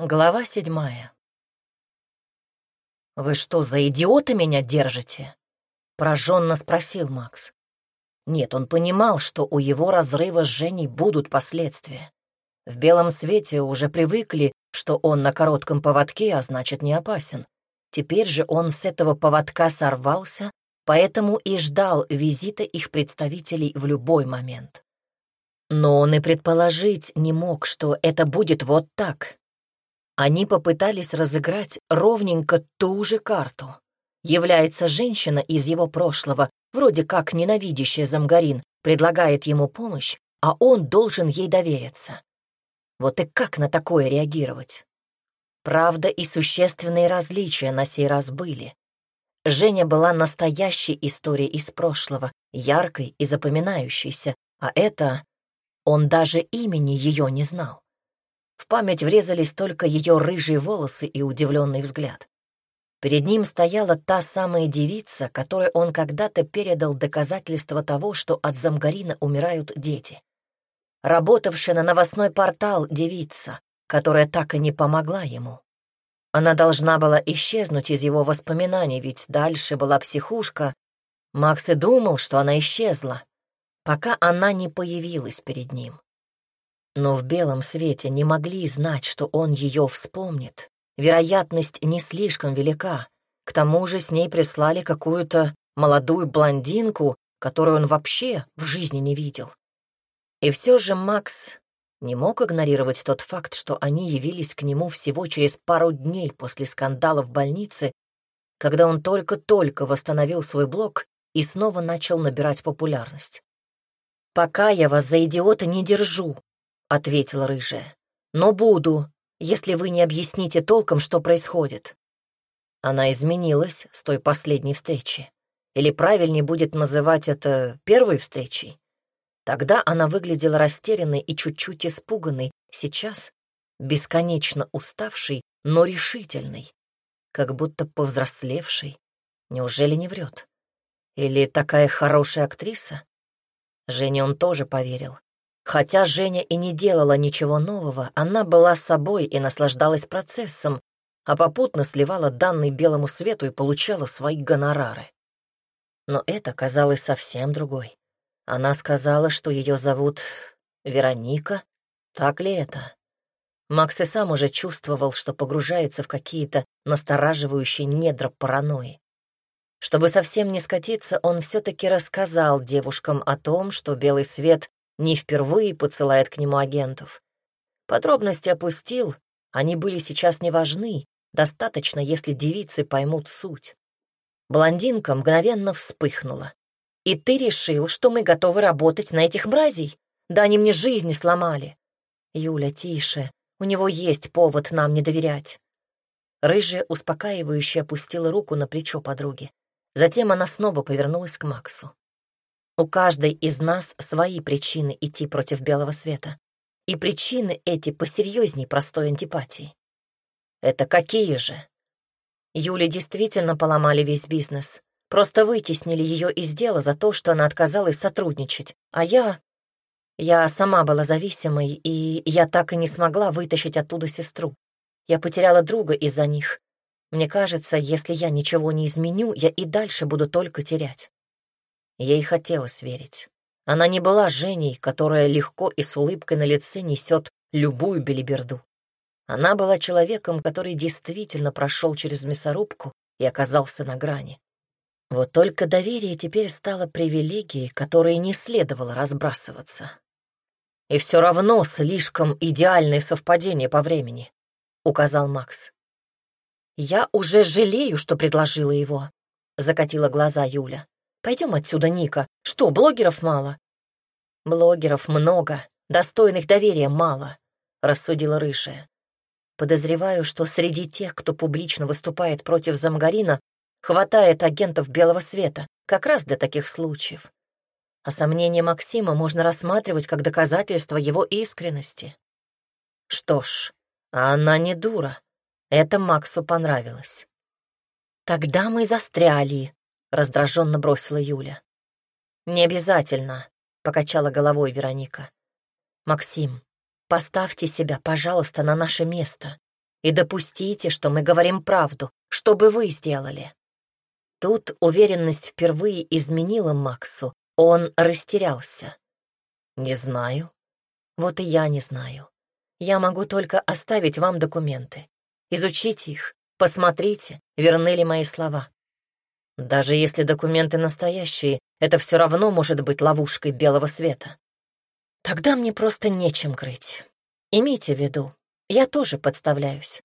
Глава седьмая. «Вы что, за идиота меня держите?» — пораженно спросил Макс. Нет, он понимал, что у его разрыва с Женей будут последствия. В белом свете уже привыкли, что он на коротком поводке, а значит, не опасен. Теперь же он с этого поводка сорвался, поэтому и ждал визита их представителей в любой момент. Но он и предположить не мог, что это будет вот так, они попытались разыграть ровненько ту же карту. Является женщина из его прошлого, вроде как ненавидящая Замгарин, предлагает ему помощь, а он должен ей довериться. Вот и как на такое реагировать? Правда, и существенные различия на сей раз были. Женя была настоящей историей из прошлого, яркой и запоминающейся, а это... Он даже имени ее не знал. В память врезались только ее рыжие волосы и удивленный взгляд. Перед ним стояла та самая девица, которой он когда-то передал доказательство того, что от замгарина умирают дети. Работавшая на новостной портал девица, которая так и не помогла ему. Она должна была исчезнуть из его воспоминаний, ведь дальше была психушка. Макс и думал, что она исчезла, пока она не появилась перед ним. Но в белом свете не могли знать, что он ее вспомнит. Вероятность не слишком велика. К тому же с ней прислали какую-то молодую блондинку, которую он вообще в жизни не видел. И все же Макс не мог игнорировать тот факт, что они явились к нему всего через пару дней после скандала в больнице, когда он только-только восстановил свой блог и снова начал набирать популярность. «Пока я вас за идиота не держу», — ответила рыжая. «Но буду, если вы не объясните толком, что происходит». Она изменилась с той последней встречи. Или правильнее будет называть это первой встречей. Тогда она выглядела растерянной и чуть-чуть испуганной, сейчас бесконечно уставшей, но решительной, как будто повзрослевшей. Неужели не врет? Или такая хорошая актриса? Жене он тоже поверил. Хотя Женя и не делала ничего нового, она была собой и наслаждалась процессом, а попутно сливала данные белому свету и получала свои гонорары. Но это казалось совсем другой. Она сказала, что ее зовут Вероника. Так ли это? Макс и сам уже чувствовал, что погружается в какие-то настораживающие недра паранойи. Чтобы совсем не скатиться, он все-таки рассказал девушкам о том, что белый свет не впервые посылает к нему агентов. Подробности опустил, они были сейчас не важны, достаточно, если девицы поймут суть. Блондинка мгновенно вспыхнула. «И ты решил, что мы готовы работать на этих мразей? Да они мне жизни сломали!» «Юля, тише, у него есть повод нам не доверять». Рыжая успокаивающе опустила руку на плечо подруги. Затем она снова повернулась к Максу. У каждой из нас свои причины идти против белого света. И причины эти посерьезней простой антипатии. Это какие же? Юле действительно поломали весь бизнес. Просто вытеснили ее из дела за то, что она отказалась сотрудничать. А я... Я сама была зависимой, и я так и не смогла вытащить оттуда сестру. Я потеряла друга из-за них. Мне кажется, если я ничего не изменю, я и дальше буду только терять. Ей хотелось верить. Она не была Женей, которая легко и с улыбкой на лице несет любую белиберду. Она была человеком, который действительно прошел через мясорубку и оказался на грани. Вот только доверие теперь стало привилегией, которой не следовало разбрасываться. «И все равно слишком идеальное совпадение по времени», — указал Макс. «Я уже жалею, что предложила его», — закатила глаза Юля. Пойдем отсюда, Ника. Что, блогеров мало?» «Блогеров много, достойных доверия мало», — рассудила Рыжая. «Подозреваю, что среди тех, кто публично выступает против Замгарина, хватает агентов белого света, как раз для таких случаев. А сомнения Максима можно рассматривать как доказательство его искренности. Что ж, она не дура. Это Максу понравилось. Тогда мы застряли, — раздраженно бросила Юля. «Не обязательно», — покачала головой Вероника. «Максим, поставьте себя, пожалуйста, на наше место. и допустите, что мы говорим правду. Что бы вы сделали?» Тут уверенность впервые изменила Максу. Он растерялся. «Не знаю». «Вот и я не знаю. Я могу только оставить вам документы. Изучите их, посмотрите, верны ли мои слова. Даже если документы настоящие, это все равно может быть ловушкой белого света. Тогда мне просто нечем крыть. Имейте в виду, я тоже подставляюсь.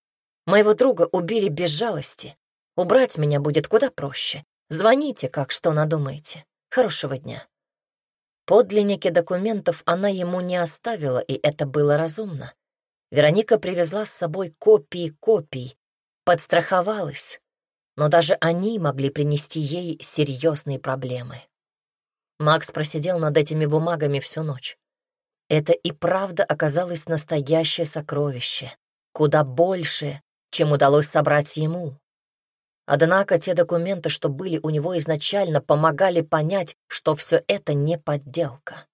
Моего друга убили без жалости. Убрать меня будет куда проще. Звоните, как что надумаете. Хорошего дня. Подлинники документов она ему не оставила, и это было разумно. Вероника привезла с собой копии копий, подстраховалась, но даже они могли принести ей серьезные проблемы. Макс просидел над этими бумагами всю ночь. Это и правда оказалось настоящее сокровище, куда больше, чем удалось собрать ему. Однако те документы, что были у него изначально, помогали понять, что все это не подделка.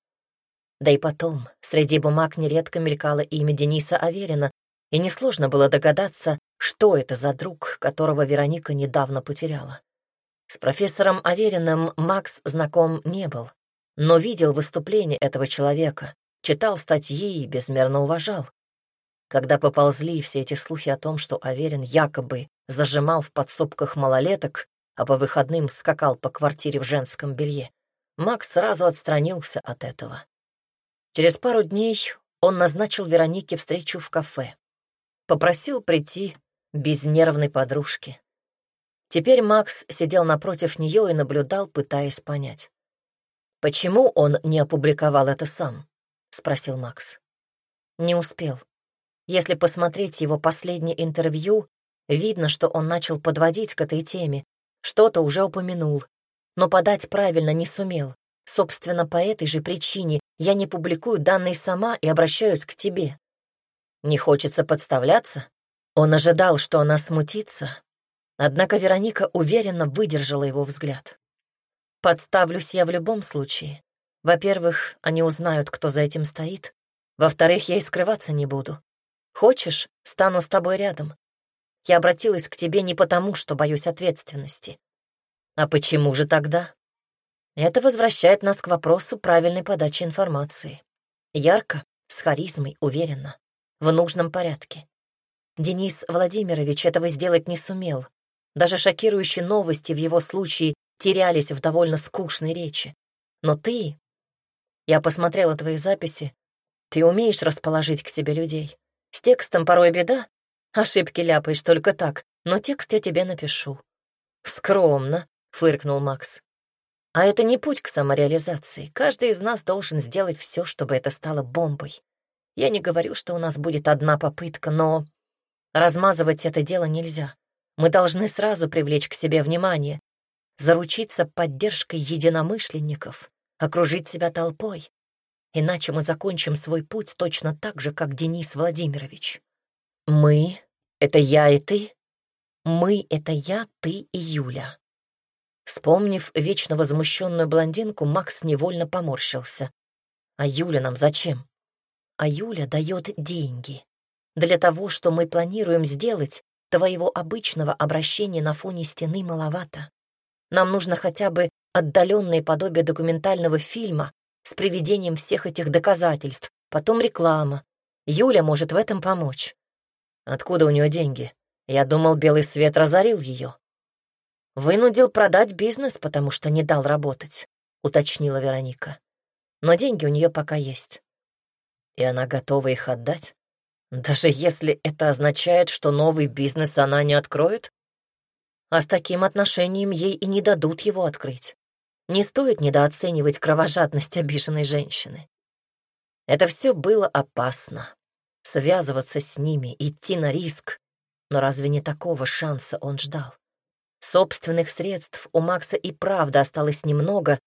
Да и потом, среди бумаг нередко мелькало имя Дениса Аверина, и несложно было догадаться, что это за друг, которого Вероника недавно потеряла. С профессором Авериным Макс знаком не был, но видел выступление этого человека, читал статьи и безмерно уважал. Когда поползли все эти слухи о том, что Аверин якобы зажимал в подсобках малолеток, а по выходным скакал по квартире в женском белье, Макс сразу отстранился от этого. Через пару дней он назначил Веронике встречу в кафе. Попросил прийти без нервной подружки. Теперь Макс сидел напротив нее и наблюдал, пытаясь понять. «Почему он не опубликовал это сам?» — спросил Макс. «Не успел. Если посмотреть его последнее интервью, видно, что он начал подводить к этой теме, что-то уже упомянул, но подать правильно не сумел. Собственно, по этой же причине я не публикую данные сама и обращаюсь к тебе. Не хочется подставляться? Он ожидал, что она смутится, однако Вероника уверенно выдержала его взгляд. Подставлюсь я в любом случае. Во-первых, они узнают, кто за этим стоит. Во-вторых, я и скрываться не буду. Хочешь, стану с тобой рядом. Я обратилась к тебе не потому, что боюсь ответственности. А почему же тогда? Это возвращает нас к вопросу правильной подачи информации. Ярко, с харизмой, уверенно, в нужном порядке. Денис Владимирович этого сделать не сумел. Даже шокирующие новости в его случае терялись в довольно скучной речи. Но ты... Я посмотрела твои записи. Ты умеешь расположить к себе людей. С текстом порой беда. Ошибки ляпаешь только так, но текст я тебе напишу. «Скромно», — фыркнул Макс. А это не путь к самореализации. Каждый из нас должен сделать все, чтобы это стало бомбой. Я не говорю, что у нас будет одна попытка, но размазывать это дело нельзя. Мы должны сразу привлечь к себе внимание, заручиться поддержкой единомышленников, окружить себя толпой. Иначе мы закончим свой путь точно так же, как Денис Владимирович. Мы — это я и ты. Мы — это я, ты и Юля. Вспомнив вечно возмущенную блондинку, Макс невольно поморщился. «А Юля нам зачем?» «А Юля дает деньги. Для того, что мы планируем сделать, твоего обычного обращения на фоне стены маловато. Нам нужно хотя бы отдаленное подобие документального фильма с приведением всех этих доказательств, потом реклама. Юля может в этом помочь». «Откуда у нее деньги? Я думал, белый свет разорил ее». «Вынудил продать бизнес, потому что не дал работать», — уточнила Вероника. «Но деньги у нее пока есть». «И она готова их отдать? Даже если это означает, что новый бизнес она не откроет?» А с таким отношением ей и не дадут его открыть. Не стоит недооценивать кровожадность обиженной женщины. Это все было опасно. Связываться с ними, идти на риск. Но разве не такого шанса он ждал? Собственных средств у Макса и правда осталось немного,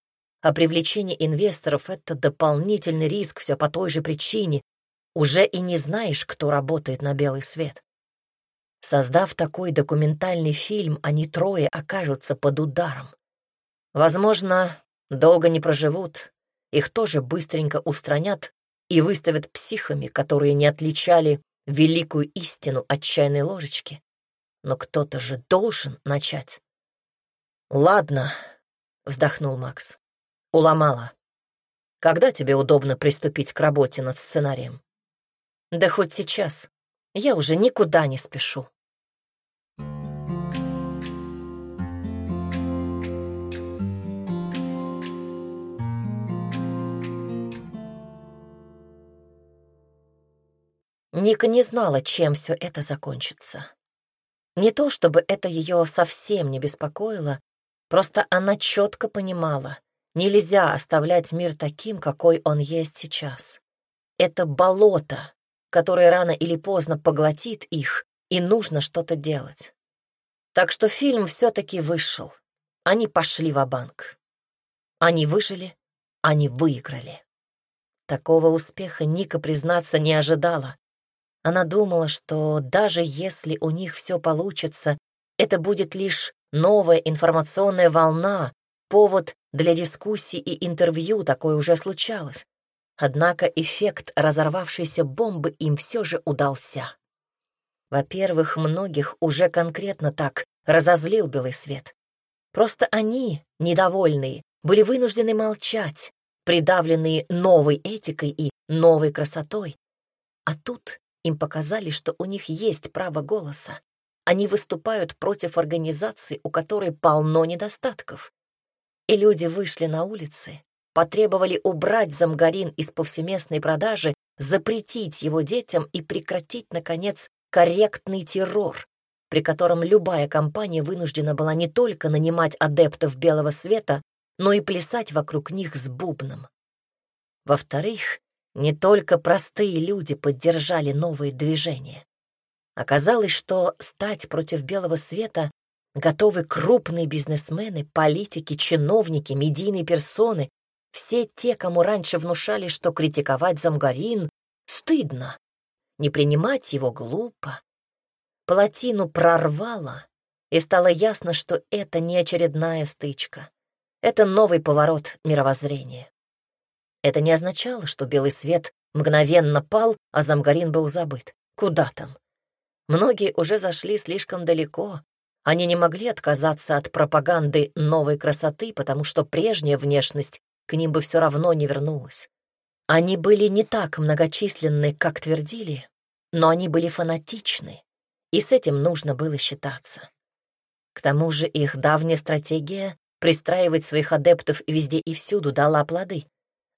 а привлечение инвесторов — это дополнительный риск все по той же причине. Уже и не знаешь, кто работает на белый свет. Создав такой документальный фильм, они трое окажутся под ударом. Возможно, долго не проживут, их тоже быстренько устранят и выставят психами, которые не отличали великую истину отчаянной ложечки. Но кто-то же должен начать. «Ладно», — вздохнул Макс. «Уломала. Когда тебе удобно приступить к работе над сценарием?» «Да хоть сейчас. Я уже никуда не спешу». Ника не знала, чем все это закончится. Не то чтобы это ее совсем не беспокоило, просто она четко понимала, нельзя оставлять мир таким, какой он есть сейчас. Это болото, которое рано или поздно поглотит их, и нужно что-то делать. Так что фильм все-таки вышел. Они пошли в банк Они выжили, они выиграли. Такого успеха Ника, признаться, не ожидала. Она думала, что даже если у них все получится, это будет лишь новая информационная волна, повод для дискуссий и интервью, такое уже случалось. Однако эффект разорвавшейся бомбы им все же удался. Во-первых, многих уже конкретно так разозлил белый свет. Просто они, недовольные, были вынуждены молчать, придавленные новой этикой и новой красотой. А тут им показали, что у них есть право голоса. Они выступают против организации, у которой полно недостатков. И люди вышли на улицы, потребовали убрать замгарин из повсеместной продажи, запретить его детям и прекратить, наконец, корректный террор, при котором любая компания вынуждена была не только нанимать адептов белого света, но и плясать вокруг них с бубном. Во-вторых, не только простые люди поддержали новые движения. Оказалось, что стать против белого света готовы крупные бизнесмены, политики, чиновники, медийные персоны, все те, кому раньше внушали, что критиковать Замгарин стыдно, не принимать его глупо. Плотину прорвало, и стало ясно, что это не очередная стычка. Это новый поворот мировоззрения. Это не означало, что белый свет мгновенно пал, а Замгарин был забыт. Куда там? Многие уже зашли слишком далеко. Они не могли отказаться от пропаганды новой красоты, потому что прежняя внешность к ним бы все равно не вернулась. Они были не так многочисленны, как твердили, но они были фанатичны, и с этим нужно было считаться. К тому же их давняя стратегия — пристраивать своих адептов везде и всюду дала плоды.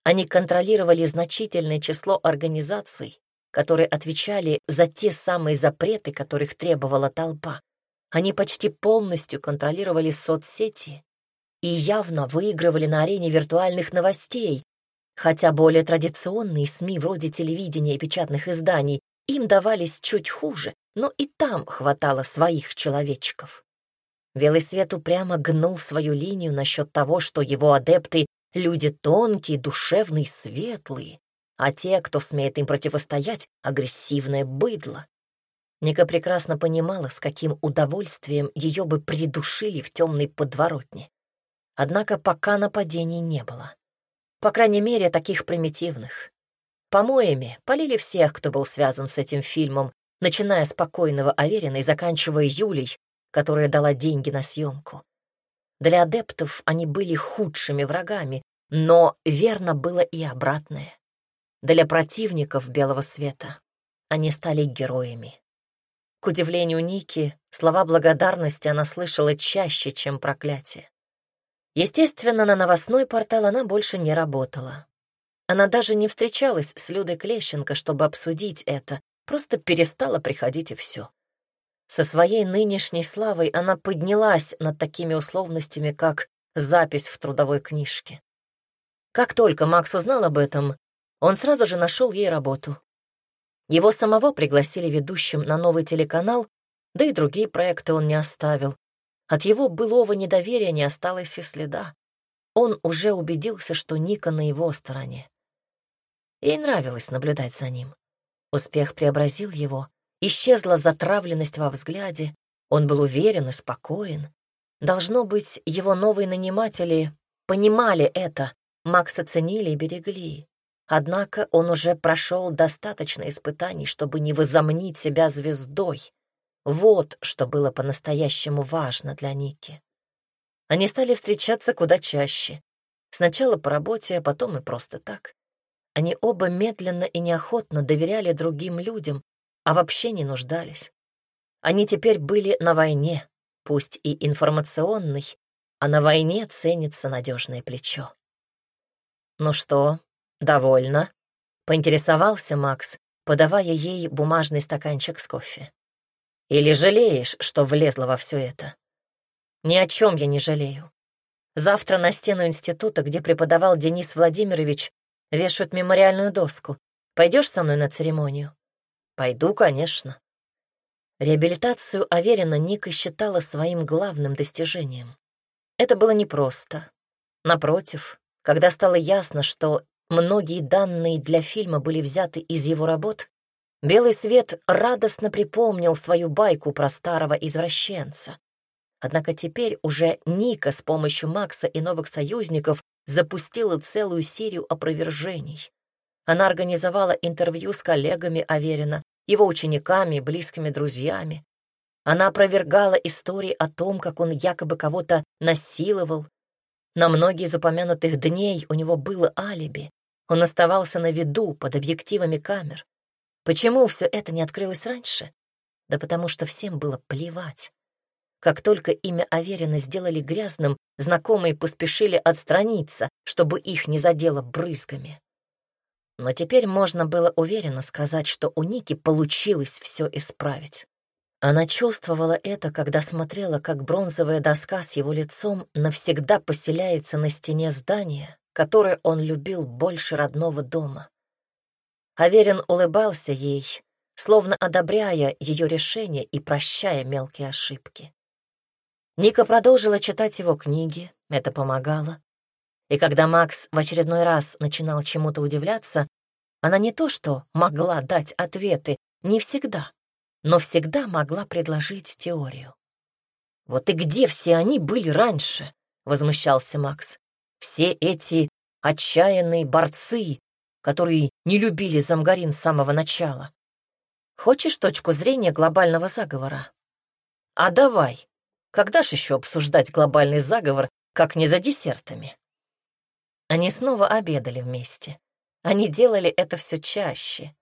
Они контролировали значительное число организаций, которые отвечали за те самые запреты, которых требовала толпа. Они почти полностью контролировали соцсети и явно выигрывали на арене виртуальных новостей, хотя более традиционные СМИ вроде телевидения и печатных изданий им давались чуть хуже, но и там хватало своих человечков. Белый свет упрямо гнул свою линию насчет того, что его адепты Люди тонкие, душевные, светлые, а те, кто смеет им противостоять, — агрессивное быдло. Ника прекрасно понимала, с каким удовольствием ее бы придушили в темной подворотне. Однако пока нападений не было. По крайней мере, таких примитивных. Помоями полили всех, кто был связан с этим фильмом, начиная с покойного Аверина и заканчивая Юлей, которая дала деньги на съемку. Для адептов они были худшими врагами, но верно было и обратное. Для противников белого света они стали героями. К удивлению Ники, слова благодарности она слышала чаще, чем проклятие. Естественно, на новостной портал она больше не работала. Она даже не встречалась с Людой Клещенко, чтобы обсудить это, просто перестала приходить и все. Со своей нынешней славой она поднялась над такими условностями, как запись в трудовой книжке. Как только Макс узнал об этом, он сразу же нашел ей работу. Его самого пригласили ведущим на новый телеканал, да и другие проекты он не оставил. От его былого недоверия не осталось и следа. Он уже убедился, что Ника на его стороне. Ей нравилось наблюдать за ним. Успех преобразил его, Исчезла затравленность во взгляде, он был уверен и спокоен. Должно быть, его новые наниматели понимали это, Макса ценили и берегли. Однако он уже прошел достаточно испытаний, чтобы не возомнить себя звездой. Вот что было по-настоящему важно для Ники. Они стали встречаться куда чаще. Сначала по работе, а потом и просто так. Они оба медленно и неохотно доверяли другим людям, а вообще не нуждались. Они теперь были на войне, пусть и информационной, а на войне ценится надежное плечо. «Ну что, довольно?» — поинтересовался Макс, подавая ей бумажный стаканчик с кофе. «Или жалеешь, что влезла во все это?» «Ни о чем я не жалею. Завтра на стену института, где преподавал Денис Владимирович, вешают мемориальную доску. Пойдешь со мной на церемонию?» «Пойду, конечно». Реабилитацию Аверина Ника считала своим главным достижением. Это было непросто. Напротив, когда стало ясно, что многие данные для фильма были взяты из его работ, Белый свет радостно припомнил свою байку про старого извращенца. Однако теперь уже Ника с помощью Макса и новых союзников запустила целую серию опровержений. Она организовала интервью с коллегами Аверина, его учениками, близкими друзьями. Она опровергала истории о том, как он якобы кого-то насиловал. На многие из упомянутых дней у него было алиби. Он оставался на виду под объективами камер. Почему все это не открылось раньше? Да потому что всем было плевать. Как только имя Аверина сделали грязным, знакомые поспешили отстраниться, чтобы их не задело брызгами. Но теперь можно было уверенно сказать, что у Ники получилось все исправить. Она чувствовала это, когда смотрела, как бронзовая доска с его лицом навсегда поселяется на стене здания, которое он любил больше родного дома. Аверин улыбался ей, словно одобряя ее решение и прощая мелкие ошибки. Ника продолжила читать его книги, это помогало. И когда Макс в очередной раз начинал чему-то удивляться, она не то что могла дать ответы, не всегда, но всегда могла предложить теорию. «Вот и где все они были раньше?» — возмущался Макс. «Все эти отчаянные борцы, которые не любили Замгарин с самого начала. Хочешь точку зрения глобального заговора? А давай, когда ж еще обсуждать глобальный заговор, как не за десертами? Они снова обедали вместе. Они делали это все чаще.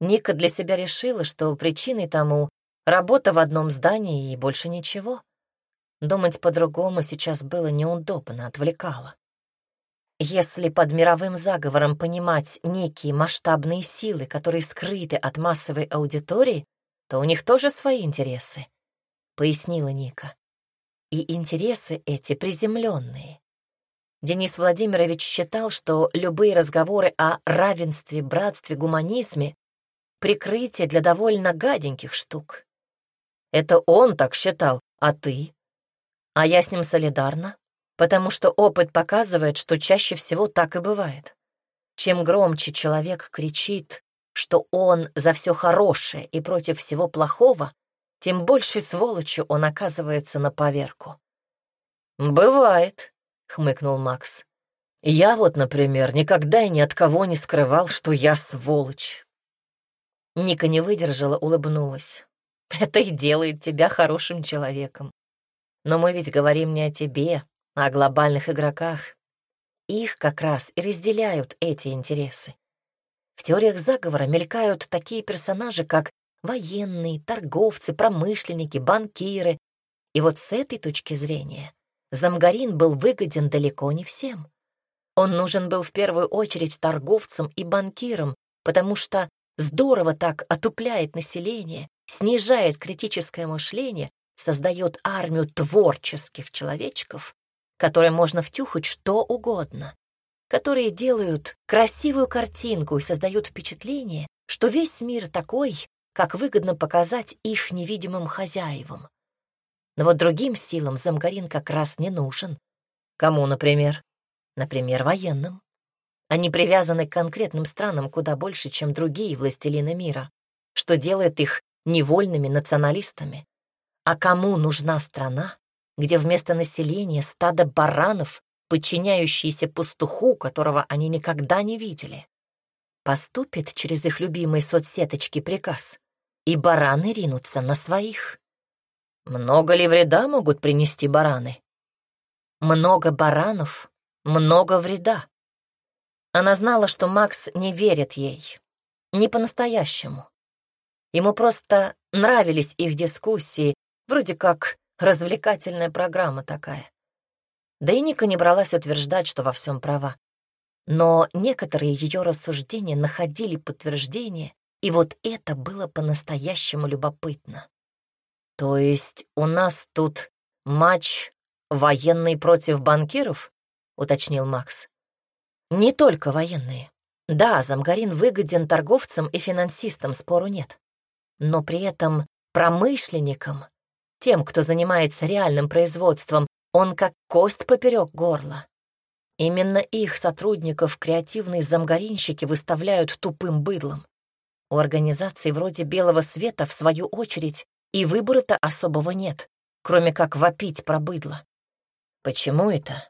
Ника для себя решила, что причиной тому работа в одном здании и больше ничего. Думать по-другому сейчас было неудобно, отвлекало. Если под мировым заговором понимать некие масштабные силы, которые скрыты от массовой аудитории, то у них тоже свои интересы, — пояснила Ника и интересы эти приземленные. Денис Владимирович считал, что любые разговоры о равенстве, братстве, гуманизме — прикрытие для довольно гаденьких штук. Это он так считал, а ты? А я с ним солидарна, потому что опыт показывает, что чаще всего так и бывает. Чем громче человек кричит, что он за все хорошее и против всего плохого, тем больше сволочью он оказывается на поверку. «Бывает», — хмыкнул Макс. «Я вот, например, никогда и ни от кого не скрывал, что я сволочь». Ника не выдержала, улыбнулась. «Это и делает тебя хорошим человеком. Но мы ведь говорим не о тебе, о глобальных игроках. Их как раз и разделяют эти интересы. В теориях заговора мелькают такие персонажи, как военные, торговцы, промышленники, банкиры. И вот с этой точки зрения Замгарин был выгоден далеко не всем. Он нужен был в первую очередь торговцам и банкирам, потому что здорово так отупляет население, снижает критическое мышление, создает армию творческих человечков, которым можно втюхать что угодно, которые делают красивую картинку и создают впечатление, что весь мир такой, как выгодно показать их невидимым хозяевам. Но вот другим силам Замгарин как раз не нужен. Кому, например? Например, военным. Они привязаны к конкретным странам куда больше, чем другие властелины мира, что делает их невольными националистами. А кому нужна страна, где вместо населения стадо баранов, подчиняющиеся пастуху, которого они никогда не видели? поступит через их любимые соцсеточки приказ, и бараны ринутся на своих. Много ли вреда могут принести бараны? Много баранов, много вреда. Она знала, что Макс не верит ей. Не по-настоящему. Ему просто нравились их дискуссии, вроде как развлекательная программа такая. Да и Ника не бралась утверждать, что во всем права. Но некоторые ее рассуждения находили подтверждение, и вот это было по-настоящему любопытно. То есть у нас тут матч военный против банкиров? уточнил Макс. Не только военные. Да, Замгарин выгоден торговцам и финансистам, спору нет. Но при этом промышленникам, тем, кто занимается реальным производством, он как кость поперек горла. Именно их сотрудников креативные замгаринщики выставляют тупым быдлом. У организаций вроде «Белого света», в свою очередь, и выбора-то особого нет, кроме как вопить про быдло. Почему это?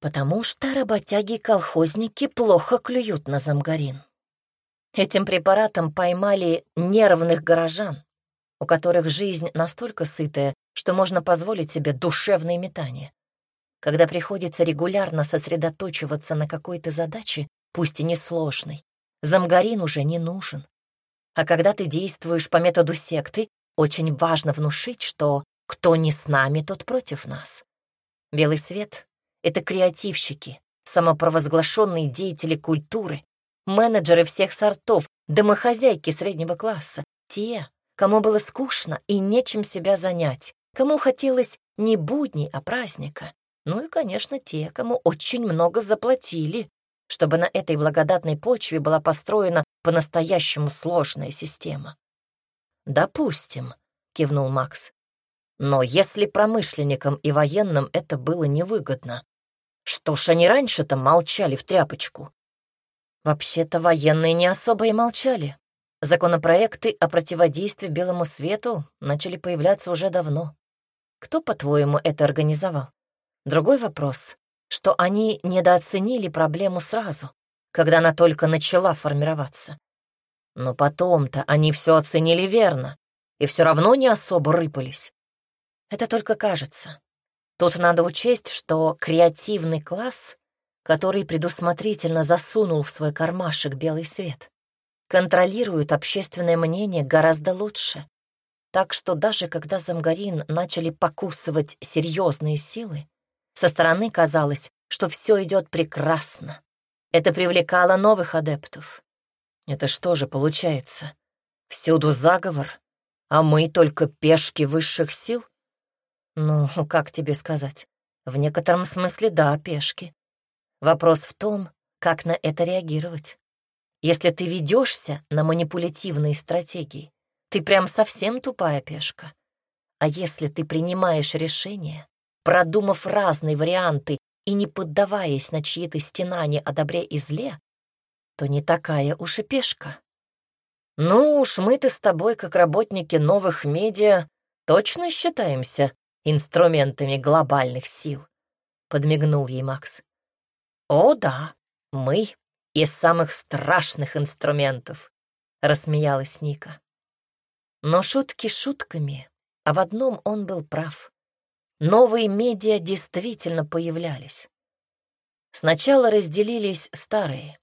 Потому что работяги-колхозники плохо клюют на замгарин. Этим препаратом поймали нервных горожан, у которых жизнь настолько сытая, что можно позволить себе душевные метания. Когда приходится регулярно сосредоточиваться на какой-то задаче, пусть и несложной, замгарин уже не нужен. А когда ты действуешь по методу секты, очень важно внушить, что кто не с нами, тот против нас. Белый свет — это креативщики, самопровозглашенные деятели культуры, менеджеры всех сортов, домохозяйки среднего класса, те, кому было скучно и нечем себя занять, кому хотелось не будней, а праздника, ну и, конечно, те, кому очень много заплатили, чтобы на этой благодатной почве была построена по-настоящему сложная система. «Допустим», — кивнул Макс. «Но если промышленникам и военным это было невыгодно, что ж они раньше-то молчали в тряпочку?» «Вообще-то военные не особо и молчали. Законопроекты о противодействии белому свету начали появляться уже давно. Кто, по-твоему, это организовал?» Другой вопрос, что они недооценили проблему сразу, когда она только начала формироваться. Но потом-то они все оценили верно и все равно не особо рыпались. Это только кажется. Тут надо учесть, что креативный класс, который предусмотрительно засунул в свой кармашек белый свет, контролирует общественное мнение гораздо лучше. Так что даже когда Замгарин начали покусывать серьезные силы, со стороны казалось, что все идет прекрасно. Это привлекало новых адептов. Это что же получается? Всюду заговор, а мы только пешки высших сил? Ну, как тебе сказать? В некотором смысле да, пешки. Вопрос в том, как на это реагировать. Если ты ведешься на манипулятивные стратегии, ты прям совсем тупая пешка. А если ты принимаешь решение, продумав разные варианты и не поддаваясь на чьи-то стенания о добре и зле, то не такая уж и пешка. Ну уж мы-то с тобой, как работники новых медиа, точно считаемся инструментами глобальных сил, — подмигнул ей Макс. О да, мы из самых страшных инструментов, — рассмеялась Ника. Но шутки шутками, а в одном он был прав. Новые медиа действительно появлялись. Сначала разделились старые.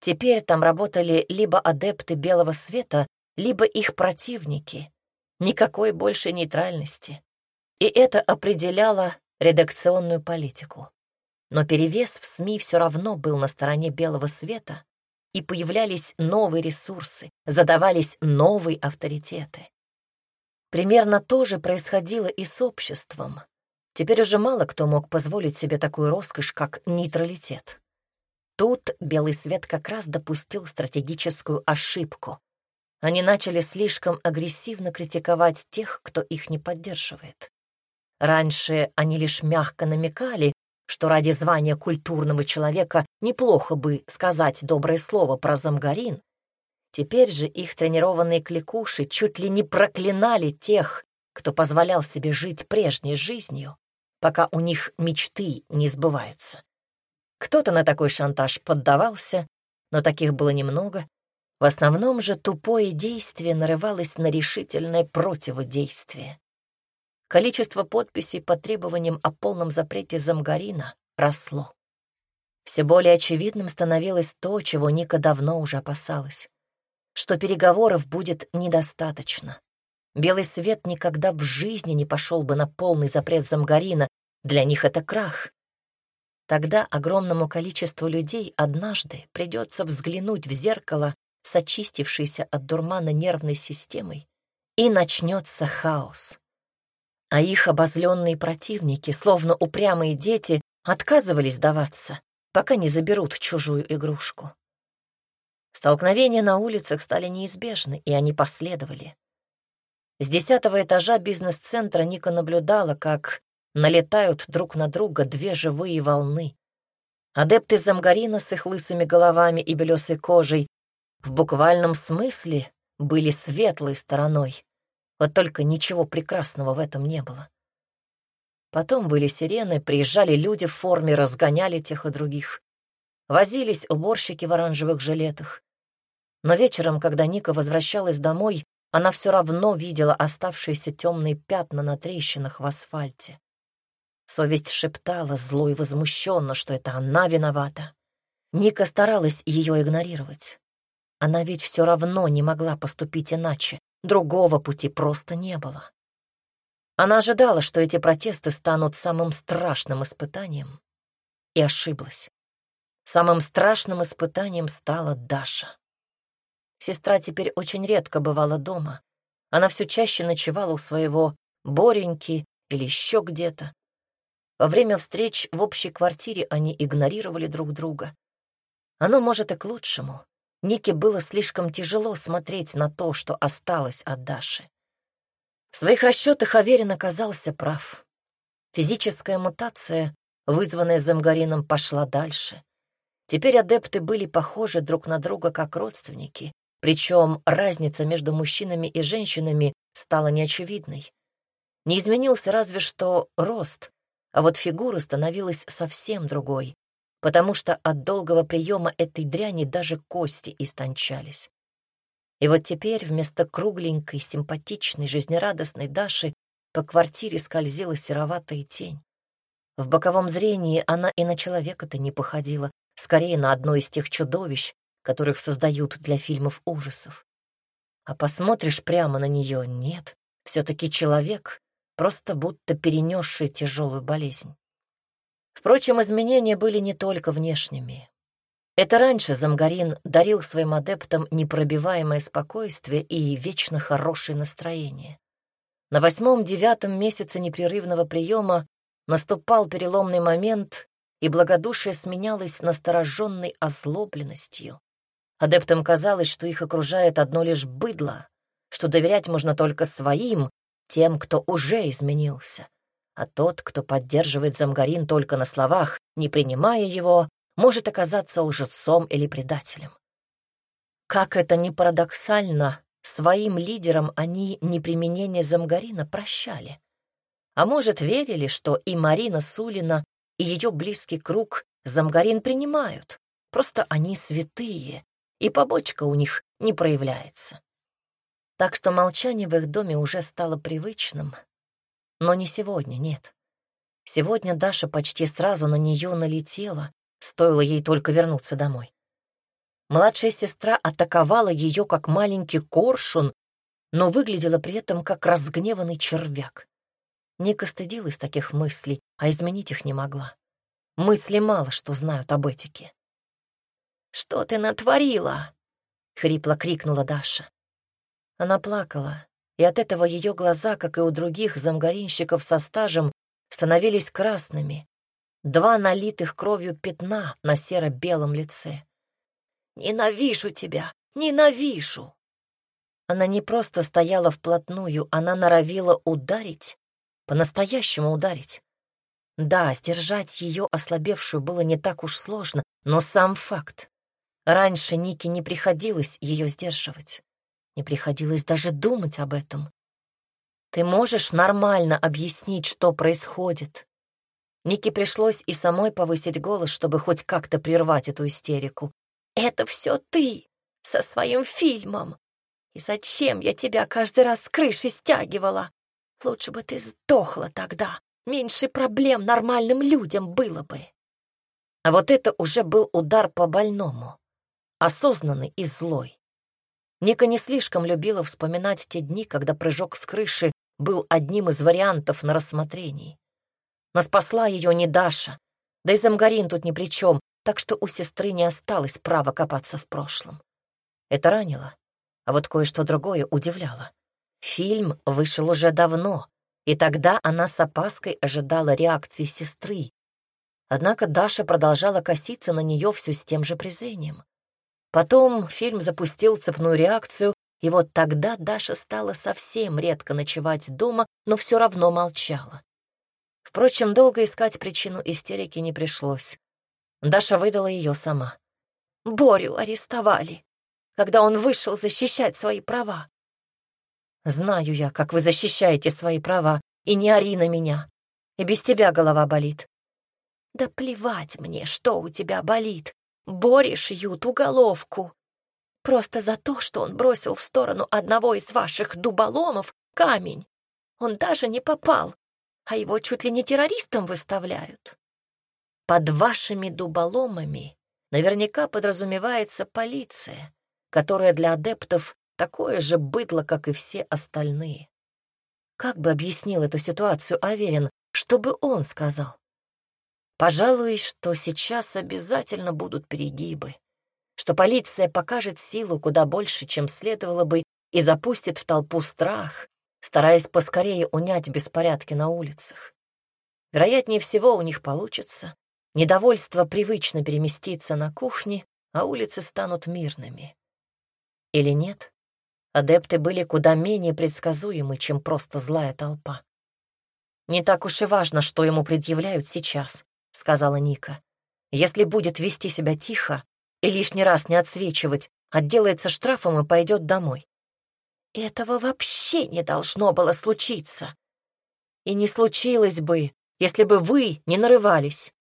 Теперь там работали либо адепты белого света, либо их противники. Никакой больше нейтральности. И это определяло редакционную политику. Но перевес в СМИ все равно был на стороне белого света, и появлялись новые ресурсы, задавались новые авторитеты. Примерно то же происходило и с обществом. Теперь уже мало кто мог позволить себе такую роскошь, как нейтралитет. Тут белый свет как раз допустил стратегическую ошибку. Они начали слишком агрессивно критиковать тех, кто их не поддерживает. Раньше они лишь мягко намекали, что ради звания культурного человека неплохо бы сказать доброе слово про Замгарин, Теперь же их тренированные кликуши чуть ли не проклинали тех, кто позволял себе жить прежней жизнью, пока у них мечты не сбываются. Кто-то на такой шантаж поддавался, но таких было немного. В основном же тупое действие нарывалось на решительное противодействие. Количество подписей по требованиям о полном запрете Замгарина росло. Все более очевидным становилось то, чего Ника давно уже опасалась, что переговоров будет недостаточно. Белый свет никогда в жизни не пошел бы на полный запрет Замгарина, для них это крах. Тогда огромному количеству людей однажды придется взглянуть в зеркало с от дурмана нервной системой, и начнется хаос. А их обозленные противники, словно упрямые дети, отказывались сдаваться, пока не заберут чужую игрушку. Столкновения на улицах стали неизбежны, и они последовали. С десятого этажа бизнес-центра Ника наблюдала, как налетают друг на друга две живые волны. Адепты Замгарина с их лысыми головами и белесой кожей в буквальном смысле были светлой стороной. Вот только ничего прекрасного в этом не было. Потом были сирены, приезжали люди в форме, разгоняли тех и других. Возились уборщики в оранжевых жилетах. Но вечером, когда Ника возвращалась домой, она все равно видела оставшиеся темные пятна на трещинах в асфальте. Совесть шептала зло и возмущенно, что это она виновата. Ника старалась ее игнорировать. Она ведь все равно не могла поступить иначе, другого пути просто не было. Она ожидала, что эти протесты станут самым страшным испытанием, и ошиблась. Самым страшным испытанием стала Даша. Сестра теперь очень редко бывала дома. Она все чаще ночевала у своего Бореньки или еще где-то. Во время встреч в общей квартире они игнорировали друг друга. Оно, может, и к лучшему. Нике было слишком тяжело смотреть на то, что осталось от Даши. В своих расчетах Аверин оказался прав. Физическая мутация, вызванная Замгарином, пошла дальше. Теперь адепты были похожи друг на друга как родственники, причем разница между мужчинами и женщинами стала неочевидной. Не изменился разве что рост, а вот фигура становилась совсем другой, потому что от долгого приема этой дряни даже кости истончались. И вот теперь вместо кругленькой, симпатичной, жизнерадостной Даши по квартире скользила сероватая тень. В боковом зрении она и на человека-то не походила, скорее на одно из тех чудовищ, которых создают для фильмов ужасов. А посмотришь прямо на нее — нет, все-таки человек, просто будто перенесший тяжелую болезнь. Впрочем, изменения были не только внешними. Это раньше Замгарин дарил своим адептам непробиваемое спокойствие и вечно хорошее настроение. На восьмом-девятом месяце непрерывного приема наступал переломный момент, и благодушие сменялось настороженной озлобленностью. Адептам казалось, что их окружает одно лишь быдло, что доверять можно только своим, тем, кто уже изменился. А тот, кто поддерживает Замгарин только на словах, не принимая его, может оказаться лжецом или предателем. Как это ни парадоксально, своим лидерам они неприменение Замгарина прощали. А может, верили, что и Марина Сулина, и ее близкий круг Замгарин принимают, просто они святые, и побочка у них не проявляется. Так что молчание в их доме уже стало привычным. Но не сегодня, нет. Сегодня Даша почти сразу на нее налетела, стоило ей только вернуться домой. Младшая сестра атаковала ее как маленький коршун, но выглядела при этом как разгневанный червяк. Ника стыдилась таких мыслей, а изменить их не могла. Мысли мало что знают об этике. «Что ты натворила?» — хрипло крикнула Даша. Она плакала, и от этого ее глаза, как и у других замгаринщиков со стажем, становились красными, два налитых кровью пятна на серо-белом лице. «Ненавижу тебя! Ненавижу!» Она не просто стояла вплотную, она норовила ударить, по-настоящему ударить. Да, сдержать ее ослабевшую было не так уж сложно, но сам факт. Раньше Нике не приходилось ее сдерживать. Не приходилось даже думать об этом. Ты можешь нормально объяснить, что происходит? Нике пришлось и самой повысить голос, чтобы хоть как-то прервать эту истерику. Это все ты со своим фильмом. И зачем я тебя каждый раз с крыши стягивала? Лучше бы ты сдохла тогда. Меньше проблем нормальным людям было бы. А вот это уже был удар по больному, осознанный и злой. Ника не слишком любила вспоминать те дни, когда прыжок с крыши был одним из вариантов на рассмотрении. Но спасла ее не Даша, да и Замгарин тут ни при чем, так что у сестры не осталось права копаться в прошлом. Это ранило, а вот кое-что другое удивляло. Фильм вышел уже давно, и тогда она с опаской ожидала реакции сестры. Однако Даша продолжала коситься на нее все с тем же презрением. Потом фильм запустил цепную реакцию, и вот тогда Даша стала совсем редко ночевать дома, но все равно молчала. Впрочем, долго искать причину истерики не пришлось. Даша выдала ее сама. «Борю арестовали, когда он вышел защищать свои права. Знаю я, как вы защищаете свои права, и не ори на меня. И без тебя голова болит. Да плевать мне, что у тебя болит. Боре шьют уголовку. Просто за то, что он бросил в сторону одного из ваших дуболомов камень. Он даже не попал, а его чуть ли не террористом выставляют. Под вашими дуболомами наверняка подразумевается полиция, которая для адептов такое же быдло, как и все остальные. Как бы объяснил эту ситуацию Аверин, что бы он сказал? Пожалуй, что сейчас обязательно будут перегибы, что полиция покажет силу куда больше, чем следовало бы, и запустит в толпу страх, стараясь поскорее унять беспорядки на улицах. Вероятнее всего, у них получится. Недовольство привычно переместится на кухне, а улицы станут мирными. Или нет? Адепты были куда менее предсказуемы, чем просто злая толпа. «Не так уж и важно, что ему предъявляют сейчас», — сказала Ника. «Если будет вести себя тихо и лишний раз не отсвечивать, отделается штрафом и пойдет домой». «Этого вообще не должно было случиться». «И не случилось бы, если бы вы не нарывались».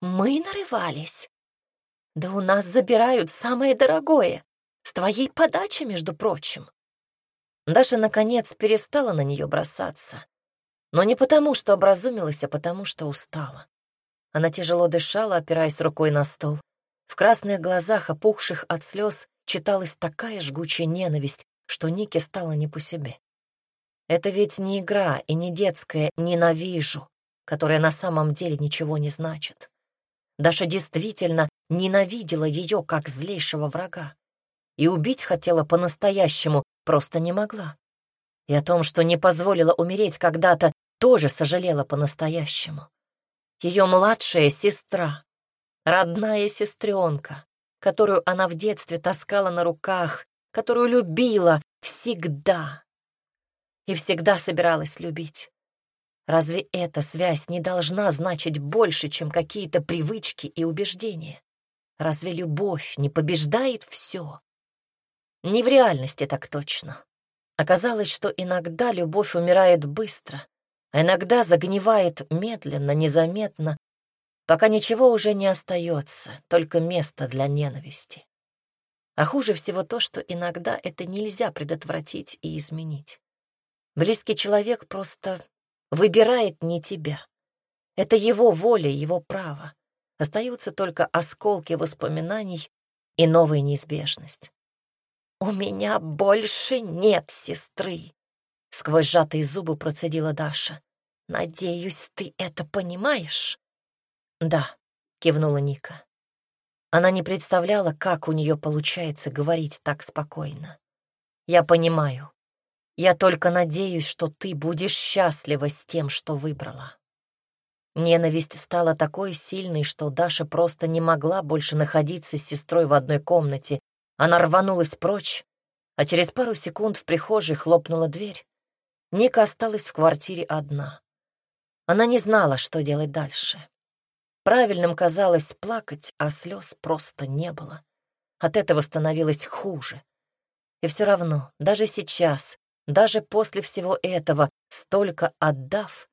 «Мы нарывались?» «Да у нас забирают самое дорогое. С твоей подачи, между прочим. Даша, наконец, перестала на нее бросаться. Но не потому, что образумилась, а потому, что устала. Она тяжело дышала, опираясь рукой на стол. В красных глазах, опухших от слез, читалась такая жгучая ненависть, что Нике стало не по себе. Это ведь не игра и не детская «ненавижу», которая на самом деле ничего не значит. Даша действительно ненавидела ее как злейшего врага и убить хотела по-настоящему, просто не могла. И о том, что не позволила умереть когда-то, тоже сожалела по-настоящему. Ее младшая сестра, родная сестренка, которую она в детстве таскала на руках, которую любила всегда и всегда собиралась любить. Разве эта связь не должна значить больше, чем какие-то привычки и убеждения? Разве любовь не побеждает все? Не в реальности так точно. Оказалось, что иногда любовь умирает быстро, иногда загнивает медленно, незаметно, пока ничего уже не остается, только место для ненависти. А хуже всего то, что иногда это нельзя предотвратить и изменить. Близкий человек просто выбирает не тебя. Это его воля, его право. Остаются только осколки воспоминаний и новая неизбежность. «У меня больше нет сестры», — сквозь сжатые зубы процедила Даша. «Надеюсь, ты это понимаешь?» «Да», — кивнула Ника. Она не представляла, как у нее получается говорить так спокойно. «Я понимаю. Я только надеюсь, что ты будешь счастлива с тем, что выбрала». Ненависть стала такой сильной, что Даша просто не могла больше находиться с сестрой в одной комнате она рванулась прочь, а через пару секунд в прихожей хлопнула дверь. Ника осталась в квартире одна. Она не знала, что делать дальше. Правильным казалось плакать, а слез просто не было. От этого становилось хуже. И все равно, даже сейчас, даже после всего этого, столько отдав,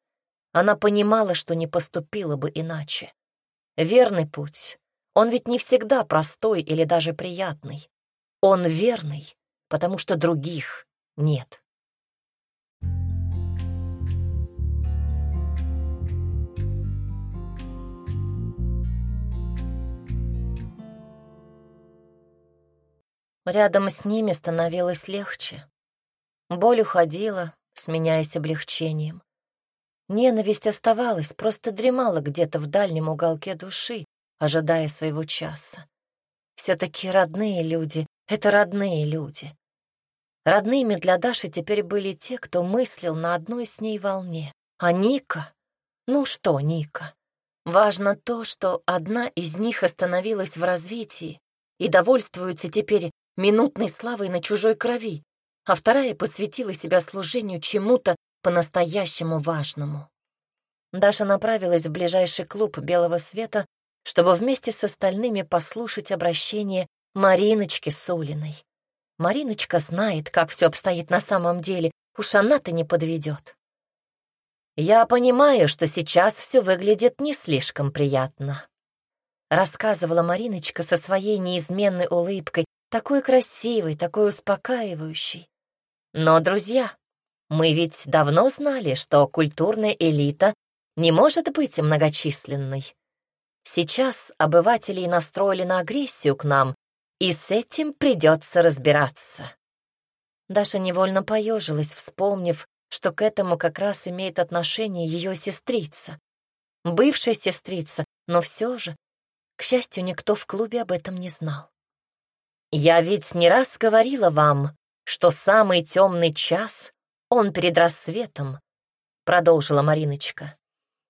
она понимала, что не поступила бы иначе. Верный путь Он ведь не всегда простой или даже приятный. Он верный, потому что других нет. Рядом с ними становилось легче. Боль уходила, сменяясь облегчением. Ненависть оставалась, просто дремала где-то в дальнем уголке души, ожидая своего часа. Все-таки родные люди — это родные люди. Родными для Даши теперь были те, кто мыслил на одной с ней волне. А Ника? Ну что, Ника? Важно то, что одна из них остановилась в развитии и довольствуется теперь минутной славой на чужой крови, а вторая посвятила себя служению чему-то по-настоящему важному. Даша направилась в ближайший клуб белого света, чтобы вместе с остальными послушать обращение Мариночки Сулиной. Мариночка знает, как все обстоит на самом деле, уж она-то не подведет. «Я понимаю, что сейчас все выглядит не слишком приятно», рассказывала Мариночка со своей неизменной улыбкой, такой красивый, такой успокаивающий. Но, друзья, мы ведь давно знали, что культурная элита не может быть многочисленной. Сейчас обыватели настроили на агрессию к нам, и с этим придется разбираться. Даша невольно поежилась, вспомнив, что к этому как раз имеет отношение ее сестрица. Бывшая сестрица, но все же, к счастью, никто в клубе об этом не знал. «Я ведь не раз говорила вам, что самый темный час — он перед рассветом», — продолжила Мариночка.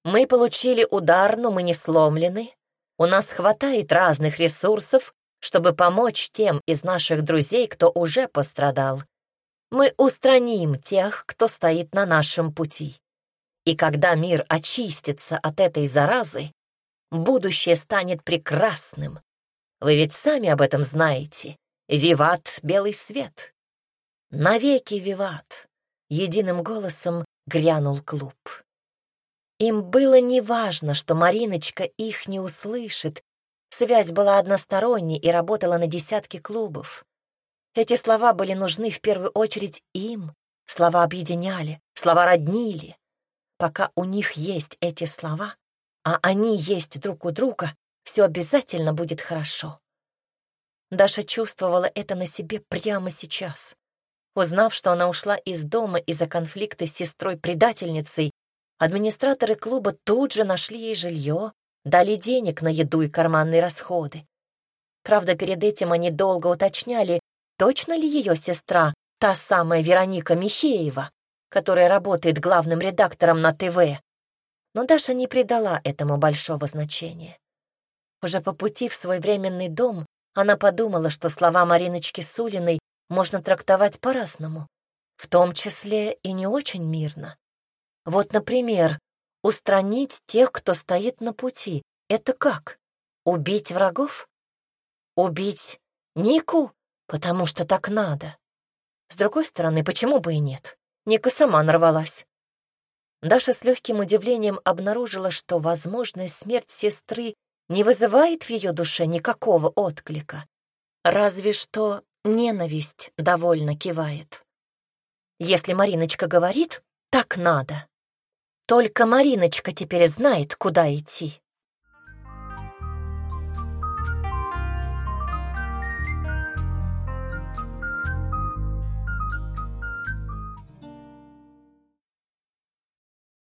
«Мы получили удар, но мы не сломлены. У нас хватает разных ресурсов, чтобы помочь тем из наших друзей, кто уже пострадал. Мы устраним тех, кто стоит на нашем пути. И когда мир очистится от этой заразы, будущее станет прекрасным, вы ведь сами об этом знаете. Виват белый свет. Навеки виват. Единым голосом грянул клуб. Им было неважно, что Мариночка их не услышит. Связь была односторонней и работала на десятки клубов. Эти слова были нужны в первую очередь им. Слова объединяли, слова роднили. Пока у них есть эти слова, а они есть друг у друга, все обязательно будет хорошо. Даша чувствовала это на себе прямо сейчас. Узнав, что она ушла из дома из-за конфликта с сестрой-предательницей, администраторы клуба тут же нашли ей жилье, дали денег на еду и карманные расходы. Правда, перед этим они долго уточняли, точно ли ее сестра, та самая Вероника Михеева, которая работает главным редактором на ТВ. Но Даша не придала этому большого значения. Уже по пути в свой временный дом она подумала, что слова Мариночки Сулиной можно трактовать по-разному, в том числе и не очень мирно. Вот, например, устранить тех, кто стоит на пути. Это как? Убить врагов? Убить Нику? Потому что так надо. С другой стороны, почему бы и нет? Ника сама нарвалась. Даша с легким удивлением обнаружила, что возможная смерть сестры не вызывает в ее душе никакого отклика. Разве что ненависть довольно кивает. Если Мариночка говорит, так надо. Только Мариночка теперь знает, куда идти.